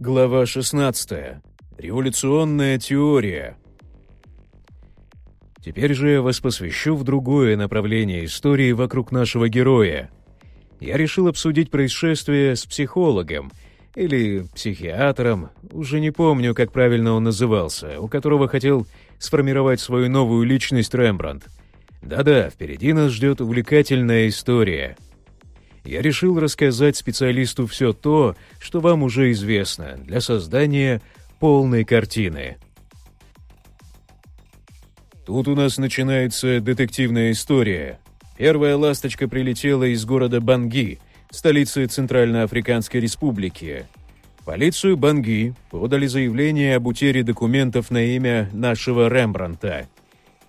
Глава 16. Революционная теория. Теперь же я вас посвящу в другое направление истории вокруг нашего героя. Я решил обсудить происшествие с психологом или психиатром, уже не помню, как правильно он назывался, у которого хотел сформировать свою новую личность Рембрандт. Да-да, впереди нас ждет увлекательная история — я решил рассказать специалисту все то, что вам уже известно, для создания полной картины. Тут у нас начинается детективная история. Первая ласточка прилетела из города Банги, столицы Центральноафриканской Республики. Полицию Банги подали заявление об утере документов на имя нашего Рембранта.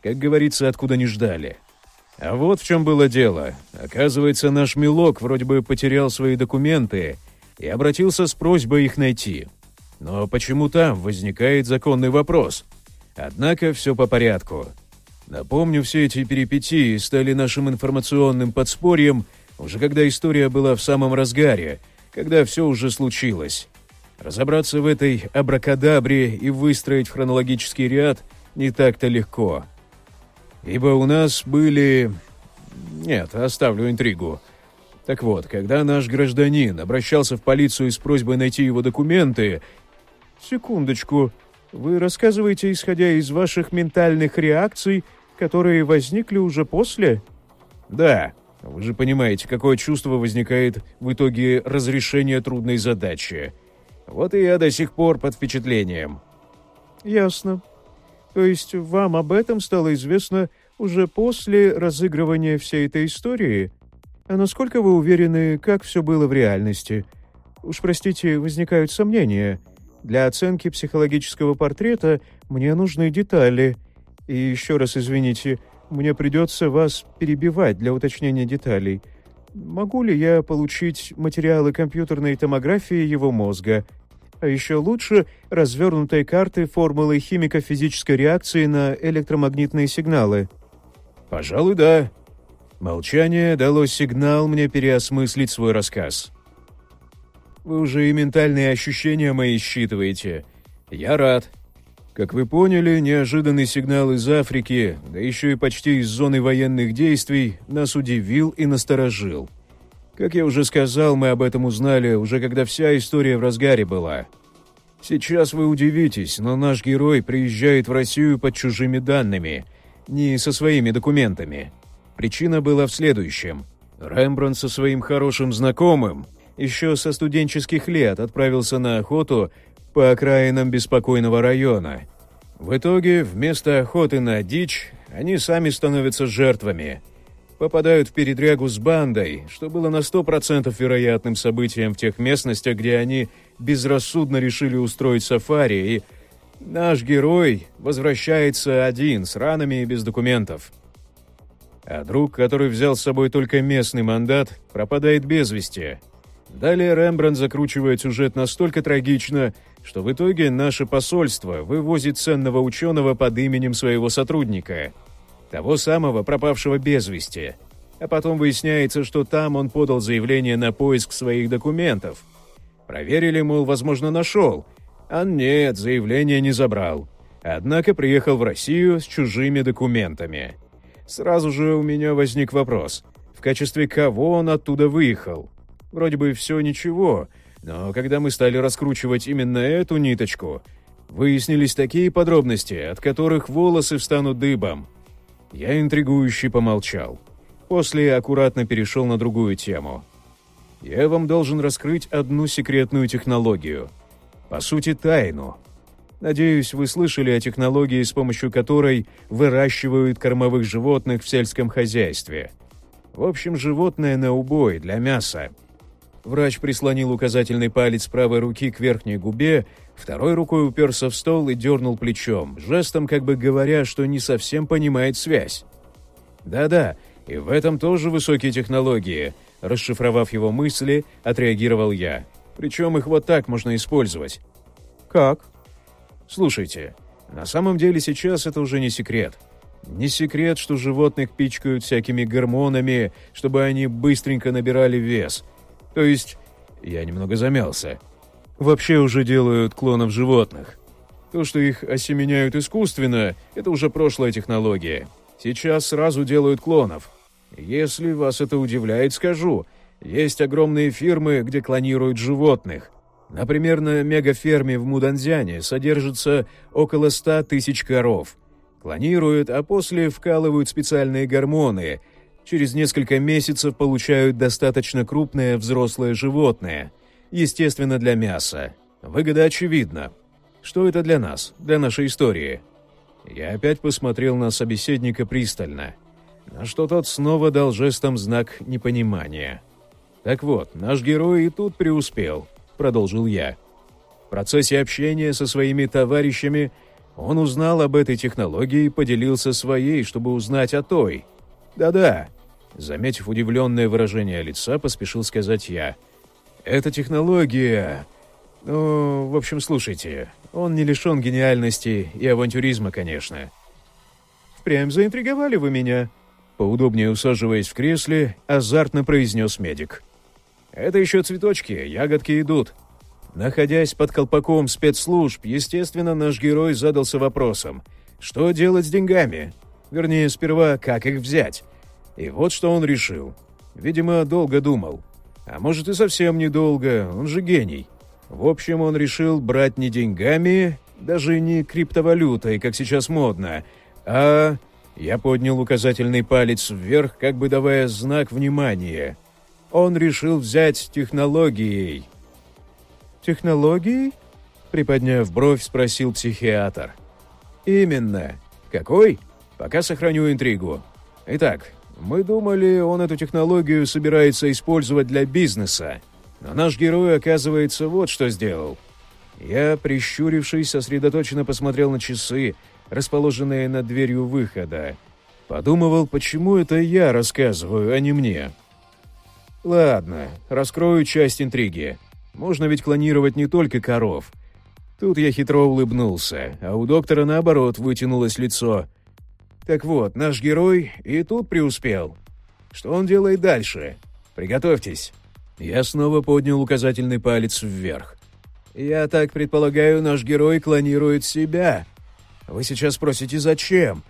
Как говорится, откуда не ждали – а вот в чем было дело. Оказывается, наш Милок вроде бы потерял свои документы и обратился с просьбой их найти. Но почему там возникает законный вопрос? Однако все по порядку. Напомню, все эти перипетии стали нашим информационным подспорьем уже когда история была в самом разгаре, когда все уже случилось. Разобраться в этой абракадабре и выстроить хронологический ряд не так-то легко — Ибо у нас были... Нет, оставлю интригу. Так вот, когда наш гражданин обращался в полицию с просьбой найти его документы... Секундочку. Вы рассказываете, исходя из ваших ментальных реакций, которые возникли уже после? Да. Вы же понимаете, какое чувство возникает в итоге разрешения трудной задачи. Вот и я до сих пор под впечатлением. Ясно. То есть вам об этом стало известно уже после разыгрывания всей этой истории? А насколько вы уверены, как все было в реальности? Уж простите, возникают сомнения. Для оценки психологического портрета мне нужны детали. И еще раз извините, мне придется вас перебивать для уточнения деталей. Могу ли я получить материалы компьютерной томографии его мозга – а еще лучше развернутой карты формулы химико-физической реакции на электромагнитные сигналы. «Пожалуй, да». Молчание дало сигнал мне переосмыслить свой рассказ. «Вы уже и ментальные ощущения мои считываете. Я рад. Как вы поняли, неожиданный сигнал из Африки, да еще и почти из зоны военных действий, нас удивил и насторожил. Как я уже сказал, мы об этом узнали уже когда вся история в разгаре была. Сейчас вы удивитесь, но наш герой приезжает в Россию под чужими данными, не со своими документами. Причина была в следующем. Рембрандт со своим хорошим знакомым еще со студенческих лет отправился на охоту по окраинам беспокойного района. В итоге, вместо охоты на дичь, они сами становятся жертвами – попадают в передрягу с бандой, что было на сто процентов вероятным событием в тех местностях, где они безрассудно решили устроить сафари, и наш герой возвращается один, с ранами и без документов. А друг, который взял с собой только местный мандат, пропадает без вести. Далее Рембрандт закручивает сюжет настолько трагично, что в итоге наше посольство вывозит ценного ученого под именем своего сотрудника — того самого пропавшего без вести. А потом выясняется, что там он подал заявление на поиск своих документов. Проверили, мол, возможно, нашел. А нет, заявление не забрал. Однако приехал в Россию с чужими документами. Сразу же у меня возник вопрос. В качестве кого он оттуда выехал? Вроде бы все ничего, но когда мы стали раскручивать именно эту ниточку, выяснились такие подробности, от которых волосы встанут дыбом. Я интригующе помолчал. После аккуратно перешел на другую тему. Я вам должен раскрыть одну секретную технологию. По сути, тайну. Надеюсь, вы слышали о технологии, с помощью которой выращивают кормовых животных в сельском хозяйстве. В общем, животное на убой для мяса. Врач прислонил указательный палец правой руки к верхней губе, второй рукой уперся в стол и дернул плечом, жестом как бы говоря, что не совсем понимает связь. «Да-да, и в этом тоже высокие технологии», расшифровав его мысли, отреагировал я. «Причем их вот так можно использовать». «Как?» «Слушайте, на самом деле сейчас это уже не секрет». Не секрет, что животных пичкают всякими гормонами, чтобы они быстренько набирали вес – то есть, я немного замялся. вообще уже делают клонов животных. То, что их осеменяют искусственно, это уже прошлая технология. Сейчас сразу делают клонов. Если вас это удивляет, скажу. Есть огромные фирмы, где клонируют животных. Например, на мегаферме в Муданзяне содержится около 100 тысяч коров. Клонируют, а после вкалывают специальные гормоны. Через несколько месяцев получают достаточно крупное взрослое животное. Естественно, для мяса. Выгода очевидна. Что это для нас, для нашей истории? Я опять посмотрел на собеседника пристально, на что тот снова дал жестом знак непонимания. «Так вот, наш герой и тут преуспел», — продолжил я. В процессе общения со своими товарищами он узнал об этой технологии и поделился своей, чтобы узнать о той. «Да-да», — заметив удивленное выражение лица, поспешил сказать я. «Эта технология...» «Ну, в общем, слушайте, он не лишен гениальности и авантюризма, конечно». «Впрямь заинтриговали вы меня», — поудобнее усаживаясь в кресле, азартно произнес медик. «Это еще цветочки, ягодки идут». Находясь под колпаком спецслужб, естественно, наш герой задался вопросом, что делать с деньгами? Вернее, сперва, как их взять? И вот что он решил. Видимо, долго думал. А может и совсем недолго, он же гений. В общем, он решил брать не деньгами, даже не криптовалютой, как сейчас модно, а... Я поднял указательный палец вверх, как бы давая знак внимания. Он решил взять технологией. «Технологией?» — приподняв бровь, спросил психиатр. «Именно. Какой? Пока сохраню интригу. Итак, мы думали, он эту технологию собирается использовать для бизнеса. Но наш герой, оказывается, вот что сделал. Я, прищурившись, сосредоточенно посмотрел на часы, расположенные над дверью выхода. Подумывал, почему это я рассказываю, а не мне. Ладно, раскрою часть интриги. Можно ведь клонировать не только коров. Тут я хитро улыбнулся, а у доктора, наоборот, вытянулось лицо. Так вот, наш герой и тут преуспел. Что он делает дальше? Приготовьтесь. Я снова поднял указательный палец вверх. «Я так предполагаю, наш герой клонирует себя. Вы сейчас спросите, зачем?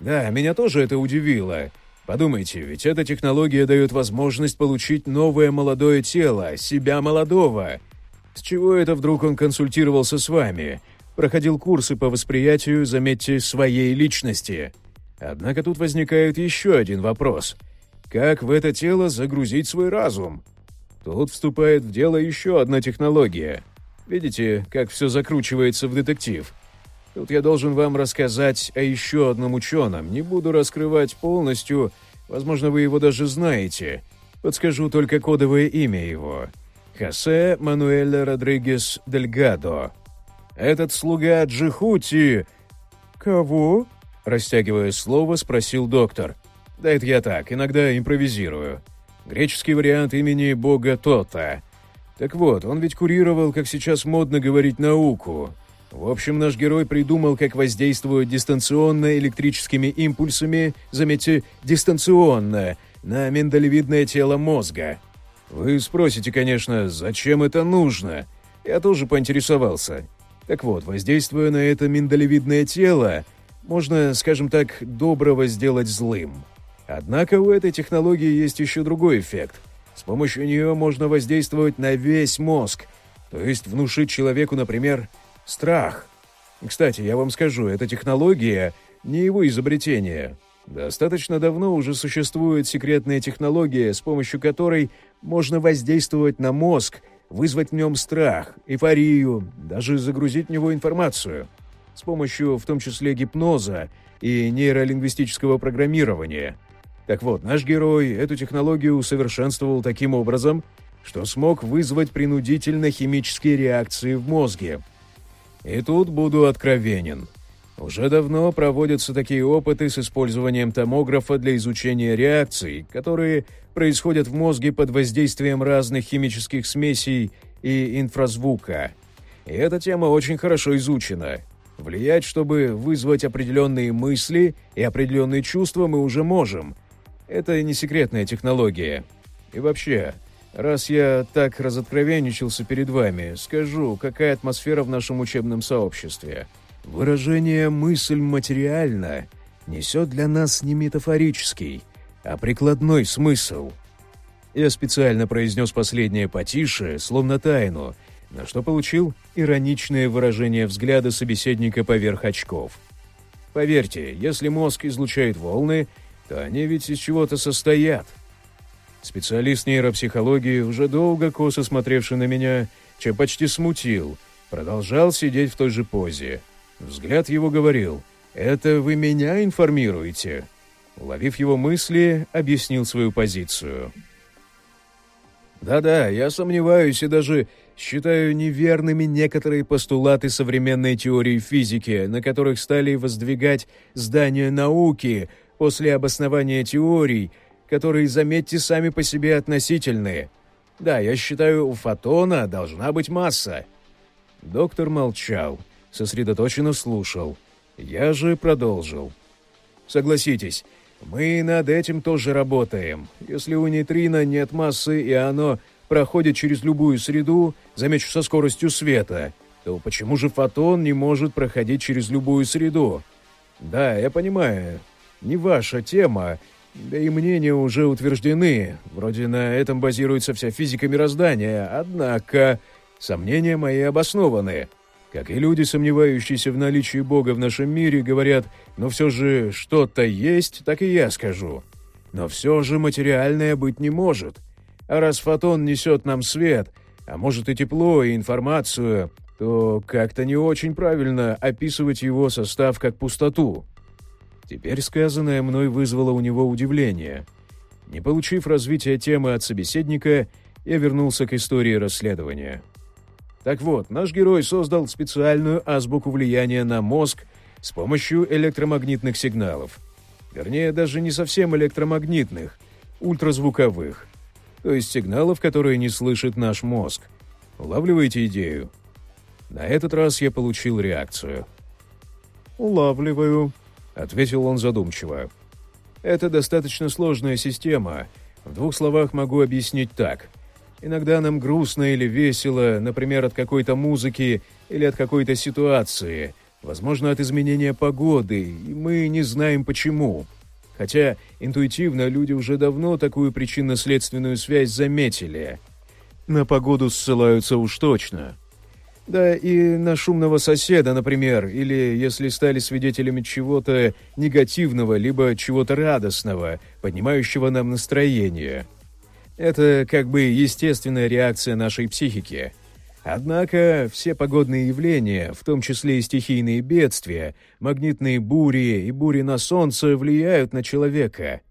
Да, меня тоже это удивило. Подумайте, ведь эта технология дает возможность получить новое молодое тело, себя молодого. С чего это вдруг он консультировался с вами? Проходил курсы по восприятию, заметьте, своей личности. Однако тут возникает еще один вопрос. Как в это тело загрузить свой разум?» Тут вступает в дело еще одна технология. Видите, как все закручивается в детектив? Тут я должен вам рассказать о еще одном ученом. Не буду раскрывать полностью, возможно, вы его даже знаете. Подскажу только кодовое имя его. Хосе Мануэль Родригес Дельгадо. Этот слуга Джихути... «Кого?» — растягивая слово, спросил доктор. «Да это я так, иногда импровизирую греческий вариант имени бога Тота. Так вот, он ведь курировал, как сейчас модно говорить, науку. В общем, наш герой придумал, как воздействовать дистанционно электрическими импульсами, заметьте, дистанционно, на миндалевидное тело мозга. Вы спросите, конечно, зачем это нужно? Я тоже поинтересовался. Так вот, воздействуя на это миндалевидное тело, можно, скажем так, доброго сделать злым. Однако у этой технологии есть еще другой эффект. С помощью нее можно воздействовать на весь мозг, то есть внушить человеку, например, страх. Кстати, я вам скажу, эта технология не его изобретение. Достаточно давно уже существует секретная технология, с помощью которой можно воздействовать на мозг, вызвать в нем страх, эйфорию, даже загрузить в него информацию. С помощью в том числе гипноза и нейролингвистического программирования – так вот, наш герой эту технологию усовершенствовал таким образом, что смог вызвать принудительно химические реакции в мозге. И тут буду откровенен. Уже давно проводятся такие опыты с использованием томографа для изучения реакций, которые происходят в мозге под воздействием разных химических смесей и инфразвука. И эта тема очень хорошо изучена. Влиять, чтобы вызвать определенные мысли и определенные чувства мы уже можем – это не секретная технология. И вообще, Раз я так разоткровенничался перед вами, скажу, какая атмосфера в нашем учебном сообществе. Выражение «мысль материальна» несет для нас не метафорический, а прикладной смысл. Я специально произнес последнее потише, словно тайну, на что получил ироничное выражение взгляда собеседника поверх очков. Поверьте, если мозг излучает волны, то они ведь из чего-то состоят — Специалист нейропсихологии, уже долго косо смотревший на меня, чем почти смутил, продолжал сидеть в той же позе. Взгляд его говорил «Это вы меня информируете?» Уловив его мысли, объяснил свою позицию. «Да-да, я сомневаюсь и даже считаю неверными некоторые постулаты современной теории физики, на которых стали воздвигать здания науки после обоснования теорий – которые, заметьте, сами по себе относительные. Да, я считаю, у фотона должна быть масса». Доктор молчал, сосредоточенно слушал. Я же продолжил. «Согласитесь, мы над этим тоже работаем. Если у нейтрино нет массы, и оно проходит через любую среду, замечу, со скоростью света, то почему же фотон не может проходить через любую среду? Да, я понимаю, не ваша тема, да и мнения уже утверждены, вроде на этом базируется вся физика мироздания, однако сомнения мои обоснованы. Как и люди, сомневающиеся в наличии Бога в нашем мире, говорят, но все же что-то есть, так и я скажу. Но все же материальное быть не может. А раз фотон несет нам свет, а может и тепло, и информацию, то как-то не очень правильно описывать его состав как пустоту. Теперь сказанное мной вызвало у него удивление. Не получив развития темы от собеседника, я вернулся к истории расследования. Так вот, наш герой создал специальную азбуку влияния на мозг с помощью электромагнитных сигналов. Вернее, даже не совсем электромагнитных, ультразвуковых. То есть сигналов, которые не слышит наш мозг. Улавливаете идею? На этот раз я получил реакцию. «Улавливаю», ответил он задумчиво. Это достаточно сложная система. В двух словах могу объяснить так. Иногда нам грустно или весело, например, от какой-то музыки или от какой-то ситуации, возможно, от изменения погоды, и мы не знаем почему. Хотя интуитивно люди уже давно такую причинно-следственную связь заметили. На погоду ссылаются уж точно. Да и на шумного соседа, например, или если стали свидетелями чего-то негативного, либо чего-то радостного, поднимающего нам настроение. Это как бы естественная реакция нашей психики. Однако все погодные явления, в том числе и стихийные бедствия, магнитные бури и бури на солнце влияют на человека.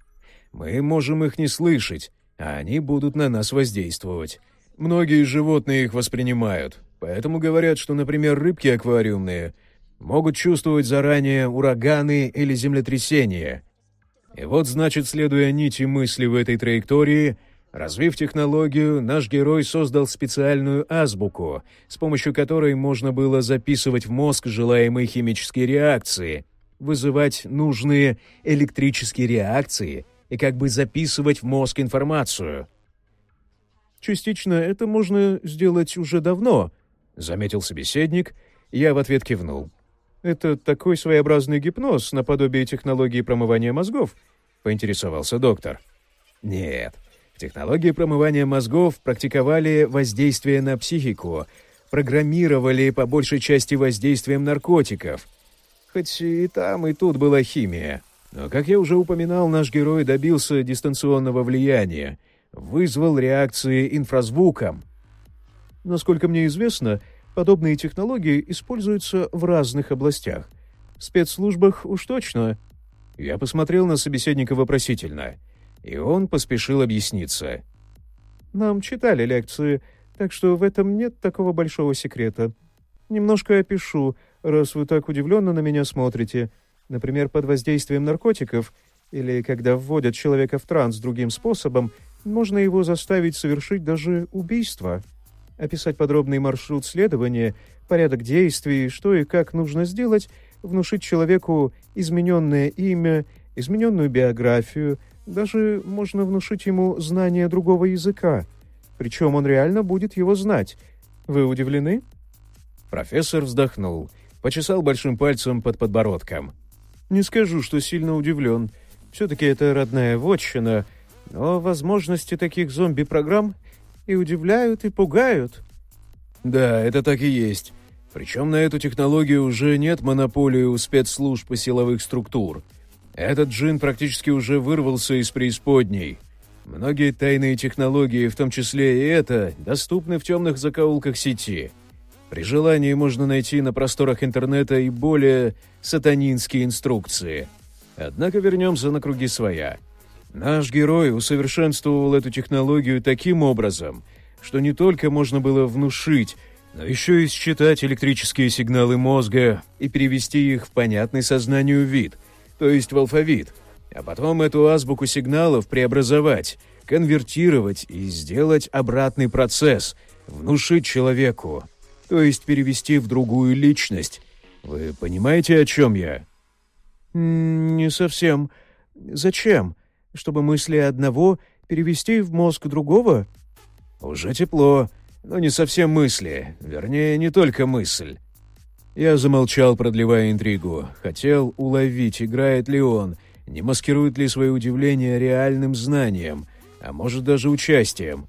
Мы можем их не слышать, а они будут на нас воздействовать. Многие животные их воспринимают, Поэтому говорят, что, например, рыбки аквариумные могут чувствовать заранее ураганы или землетрясения. И вот, значит, следуя нити мысли в этой траектории, развив технологию, наш герой создал специальную азбуку, с помощью которой можно было записывать в мозг желаемые химические реакции, вызывать нужные электрические реакции и как бы записывать в мозг информацию. Частично это можно сделать уже давно —— заметил собеседник, я в ответ кивнул. «Это такой своеобразный гипноз, наподобие технологии промывания мозгов?» — поинтересовался доктор. «Нет. В технологии промывания мозгов практиковали воздействие на психику, программировали по большей части воздействием наркотиков. Хоть и там, и тут была химия. Но, как я уже упоминал, наш герой добился дистанционного влияния, вызвал реакции инфразвуком — Насколько мне известно, подобные технологии используются в разных областях. В спецслужбах уж точно. Я посмотрел на собеседника вопросительно, и он поспешил объясниться. Нам читали лекции, так что в этом нет такого большого секрета. Немножко опишу, раз вы так удивленно на меня смотрите. Например, под воздействием наркотиков или когда вводят человека в транс другим способом, можно его заставить совершить даже убийство описать подробный маршрут следования, порядок действий, что и как нужно сделать, внушить человеку измененное имя, измененную биографию, даже можно внушить ему знание другого языка. Причем он реально будет его знать. Вы удивлены?» Профессор вздохнул, почесал большим пальцем под подбородком. «Не скажу, что сильно удивлен. Все-таки это родная вотчина, но возможности таких зомби-программ и удивляют, и пугают». «Да, это так и есть. Причем на эту технологию уже нет монополии у спецслужб и силовых структур. Этот джин практически уже вырвался из преисподней. Многие тайные технологии, в том числе и это, доступны в темных закоулках сети. При желании можно найти на просторах интернета и более сатанинские инструкции. Однако вернемся на круги своя. Наш герой усовершенствовал эту технологию таким образом, что не только можно было внушить, но еще и считать электрические сигналы мозга и перевести их в понятный сознанию вид, то есть в алфавит, а потом эту азбуку сигналов преобразовать, конвертировать и сделать обратный процесс, внушить человеку, то есть перевести в другую личность. Вы понимаете, о чем я? «Не совсем. Зачем? Чтобы мысли одного перевести в мозг другого?» «Уже тепло. Но не совсем мысли, вернее, не только мысль. Я замолчал, продлевая интригу. Хотел уловить, играет ли он, не маскирует ли свое удивление реальным знанием, а может даже участием.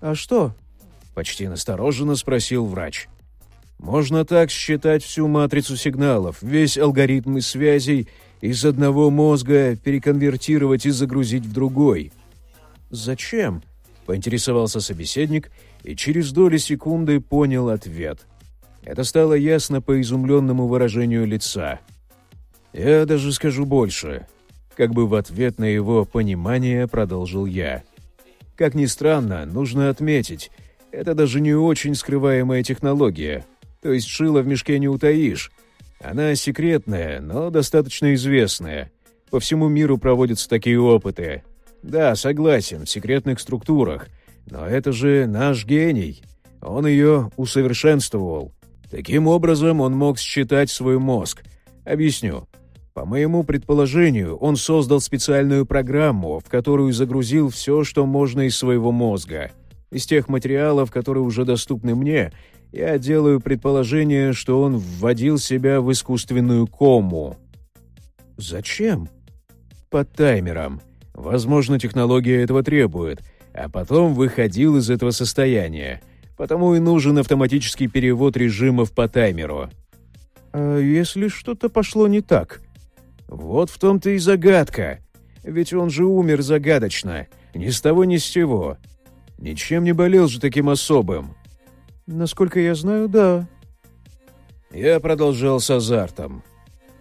«А что?» — почти настороженно спросил врач. «Можно так считать всю матрицу сигналов, весь алгоритм из связей из одного мозга переконвертировать и загрузить в другой». «Зачем?» — поинтересовался собеседник — и через доли секунды понял ответ. Это стало ясно по изумленному выражению лица. Я даже скажу больше. Как бы в ответ на его понимание продолжил я. Как ни странно, нужно отметить, это даже не очень скрываемая технология. То есть шило в мешке не утаишь. Она секретная, но достаточно известная. По всему миру проводятся такие опыты. Да, согласен, в секретных структурах — но это же наш гений. Он ее усовершенствовал. Таким образом, он мог считать свой мозг. Объясню. По моему предположению, он создал специальную программу, в которую загрузил все, что можно из своего мозга. Из тех материалов, которые уже доступны мне, я делаю предположение, что он вводил себя в искусственную кому. Зачем? Под таймером. Возможно, технология этого требует — а потом выходил из этого состояния. Потому и нужен автоматический перевод режимов по таймеру. А если что-то пошло не так? Вот в том-то и загадка. Ведь он же умер загадочно, ни с того ни с сего. Ничем не болел же таким особым. Насколько я знаю, да. Я продолжал с азартом.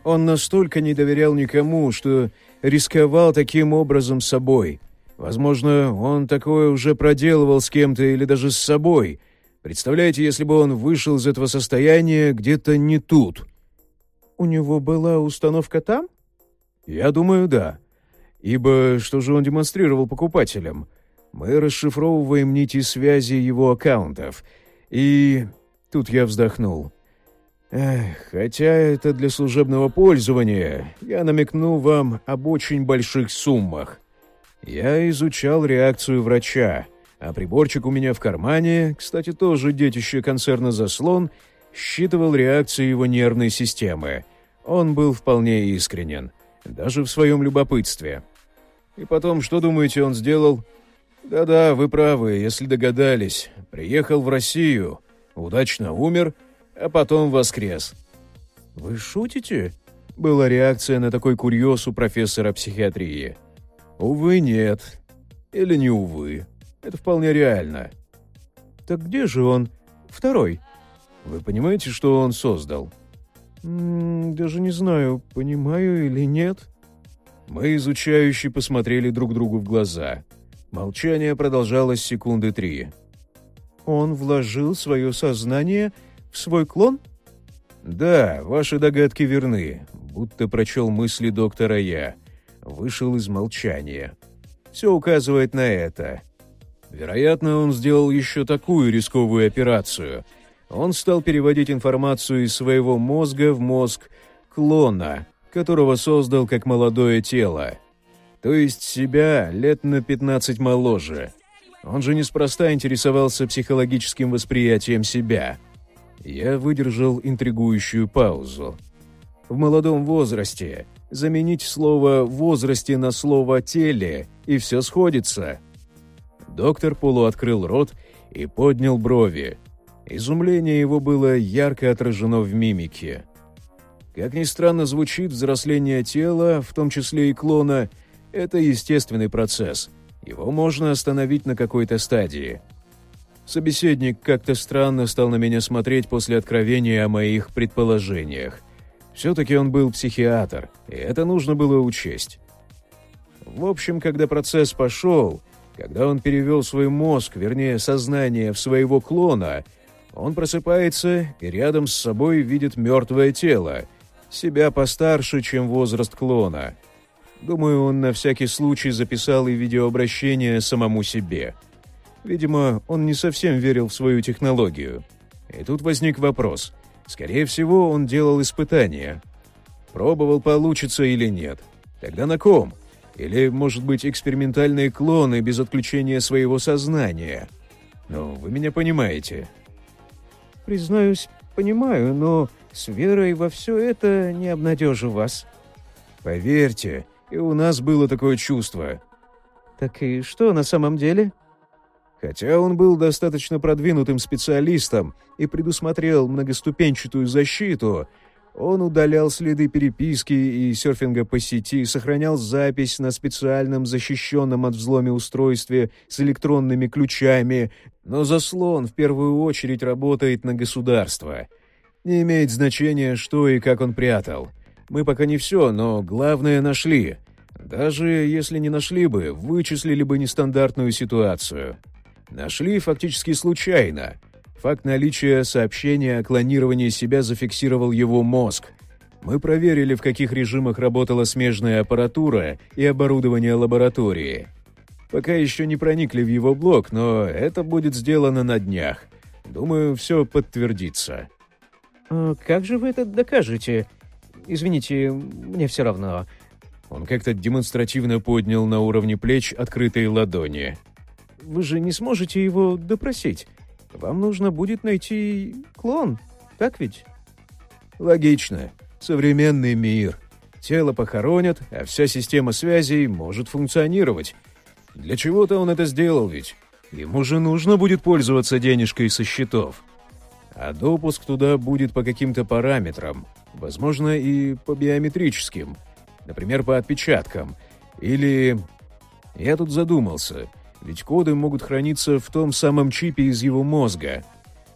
Он настолько не доверял никому, что рисковал таким образом собой — Возможно, он такое уже проделывал с кем-то или даже с собой. Представляете, если бы он вышел из этого состояния где-то не тут. У него была установка там? Я думаю, да. Ибо что же он демонстрировал покупателям? Мы расшифровываем нити связи его аккаунтов. И... Тут я вздохнул. Эх, хотя это для служебного пользования, я намекну вам об очень больших суммах. Я изучал реакцию врача, а приборчик у меня в кармане, кстати, тоже детище концерна «Заслон», считывал реакции его нервной системы. Он был вполне искренен, даже в своем любопытстве. И потом, что думаете, он сделал? Да-да, вы правы, если догадались. Приехал в Россию, удачно умер, а потом воскрес. «Вы шутите?» Была реакция на такой курьез у профессора психиатрии. Увы, нет. Или не увы. Это вполне реально. Так где же он? Второй. Вы понимаете, что он создал? М -м, даже не знаю, понимаю или нет. Мы, изучающие, посмотрели друг другу в глаза. Молчание продолжалось секунды три. Он вложил свое сознание в свой клон? Да, ваши догадки верны, будто прочел мысли доктора Я вышел из молчания. Все указывает на это. Вероятно, он сделал еще такую рисковую операцию. Он стал переводить информацию из своего мозга в мозг клона, которого создал как молодое тело. То есть себя лет на 15 моложе. Он же неспроста интересовался психологическим восприятием себя. Я выдержал интригующую паузу. В молодом возрасте заменить слово «возрасте» на слово «теле» и все сходится. Доктор полуоткрыл рот и поднял брови. Изумление его было ярко отражено в мимике. Как ни странно звучит, взросление тела, в том числе и клона, это естественный процесс. Его можно остановить на какой-то стадии. Собеседник как-то странно стал на меня смотреть после откровения о моих предположениях. Все-таки он был психиатр, и это нужно было учесть. В общем, когда процесс пошел, когда он перевел свой мозг, вернее, сознание в своего клона, он просыпается и рядом с собой видит мертвое тело, себя постарше, чем возраст клона. Думаю, он на всякий случай записал и видеообращение самому себе. Видимо, он не совсем верил в свою технологию. И тут возник вопрос. Скорее всего, он делал испытания. Пробовал, получится или нет. Тогда на ком? Или, может быть, экспериментальные клоны без отключения своего сознания? Ну, вы меня понимаете. Признаюсь, понимаю, но с верой во все это не обнадежу вас. Поверьте, и у нас было такое чувство. Так и что на самом деле? Хотя он был достаточно продвинутым специалистом и предусмотрел многоступенчатую защиту, он удалял следы переписки и серфинга по сети, сохранял запись на специальном защищенном от взломе устройстве с электронными ключами, но заслон в первую очередь работает на государство. Не имеет значения, что и как он прятал. Мы пока не все, но главное нашли. Даже если не нашли бы, вычислили бы нестандартную ситуацию. Нашли фактически случайно. Факт наличия сообщения о клонировании себя зафиксировал его мозг. Мы проверили, в каких режимах работала смежная аппаратура и оборудование лаборатории. Пока еще не проникли в его блок, но это будет сделано на днях. Думаю, все подтвердится. А «Как же вы это докажете?» Извините, мне все равно». Он как-то демонстративно поднял на уровне плеч открытые ладони. «Вы же не сможете его допросить. Вам нужно будет найти клон, так ведь?» «Логично. Современный мир. Тело похоронят, а вся система связей может функционировать. Для чего-то он это сделал ведь. Ему же нужно будет пользоваться денежкой со счетов. А допуск туда будет по каким-то параметрам, Возможно, и по биометрическим. Например, по отпечаткам. Или... Я тут задумался. Ведь коды могут храниться в том самом чипе из его мозга.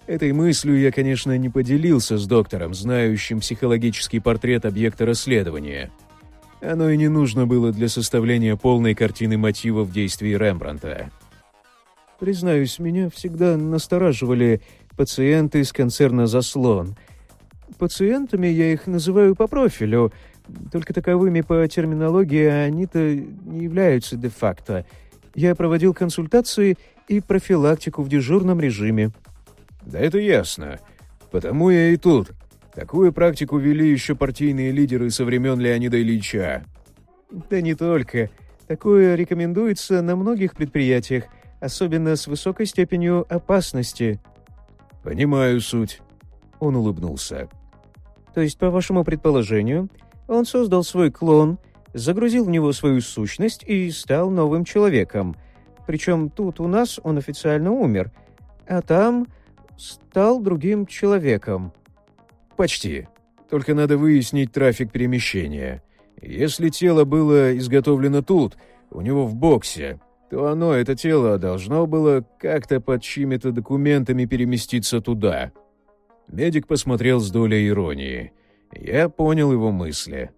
Этой мыслью я, конечно, не поделился с доктором, знающим психологический портрет объекта расследования. Оно и не нужно было для составления полной картины мотивов действий Рембранта. Признаюсь, меня всегда настораживали пациенты из концерна «Заслон», Пациентами я их называю по профилю, только таковыми по терминологии они-то не являются де-факто. Я проводил консультации и профилактику в дежурном режиме. Да это ясно. Потому я и тут. Такую практику вели еще партийные лидеры со времен Леонида Ильича. Да не только. Такое рекомендуется на многих предприятиях, особенно с высокой степенью опасности. Понимаю суть. Он улыбнулся. То есть, по вашему предположению, он создал свой клон, загрузил в него свою сущность и стал новым человеком. Причем тут у нас он официально умер, а там стал другим человеком. Почти. Только надо выяснить трафик перемещения. Если тело было изготовлено тут, у него в боксе, то оно, это тело, должно было как-то под чьими-то документами переместиться туда. Медик посмотрел с долей иронии. Я понял его мысли.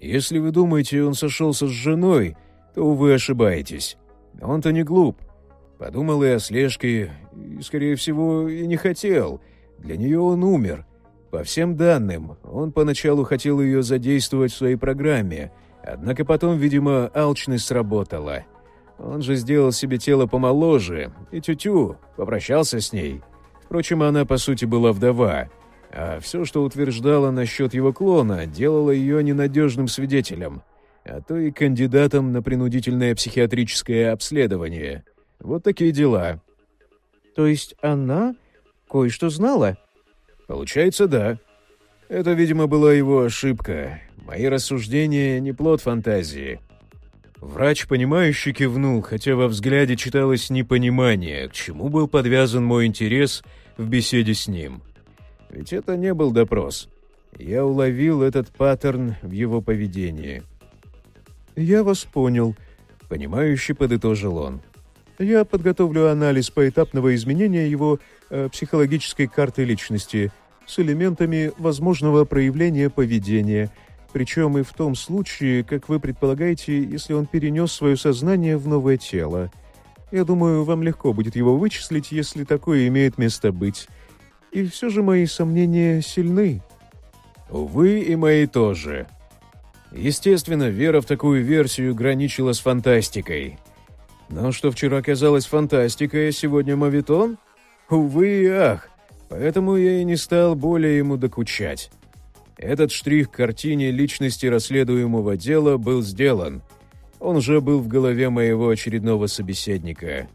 «Если вы думаете, он сошелся с женой, то вы ошибаетесь. Он-то не глуп. Подумал и о слежке, и, скорее всего, и не хотел. Для нее он умер. По всем данным, он поначалу хотел ее задействовать в своей программе, однако потом, видимо, алчность сработала. Он же сделал себе тело помоложе, и тю-тю, попрощался с ней. Впрочем, она, по сути, была вдова, а все, что утверждала насчет его клона, делало ее ненадежным свидетелем, а то и кандидатом на принудительное психиатрическое обследование. Вот такие дела. То есть она кое-что знала? Получается, да. Это, видимо, была его ошибка. Мои рассуждения — не плод фантазии. Врач, понимающий, кивнул, хотя во взгляде читалось непонимание, к чему был подвязан мой интерес в беседе с ним. Ведь это не был допрос. Я уловил этот паттерн в его поведении. «Я вас понял», — понимающе подытожил он. «Я подготовлю анализ поэтапного изменения его э, психологической карты личности с элементами возможного проявления поведения, причем и в том случае, как вы предполагаете, если он перенес свое сознание в новое тело. Я думаю, вам легко будет его вычислить, если такое имеет место быть. И все же мои сомнения сильны». Увы, и мои тоже. Естественно, вера в такую версию граничила с фантастикой. Но что вчера казалось фантастикой, а сегодня мавитон? Увы и ах, поэтому я и не стал более ему докучать. Этот штрих к картине личности расследуемого дела был сделан. Он уже был в голове моего очередного собеседника.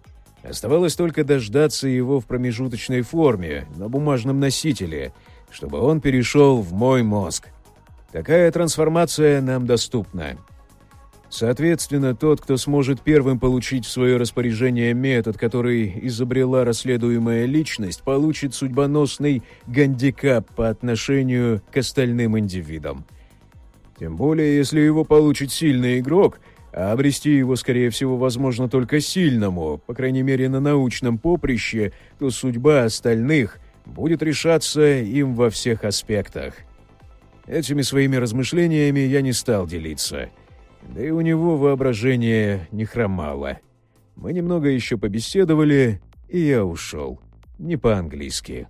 Оставалось только дождаться его в промежуточной форме, на бумажном носителе — чтобы он перешел в мой мозг. Такая трансформация нам доступна. Соответственно, тот, кто сможет первым получить в свое распоряжение метод, который изобрела расследуемая личность, получит судьбоносный гандикап по отношению к остальным индивидам. Тем более, если его получит сильный игрок, а обрести его, скорее всего, возможно только сильному, по крайней мере, на научном поприще, то судьба остальных будет решаться им во всех аспектах. Этими своими размышлениями я не стал делиться. Да и у него воображение не хромало. Мы немного еще побеседовали, и я ушел. Не по-английски.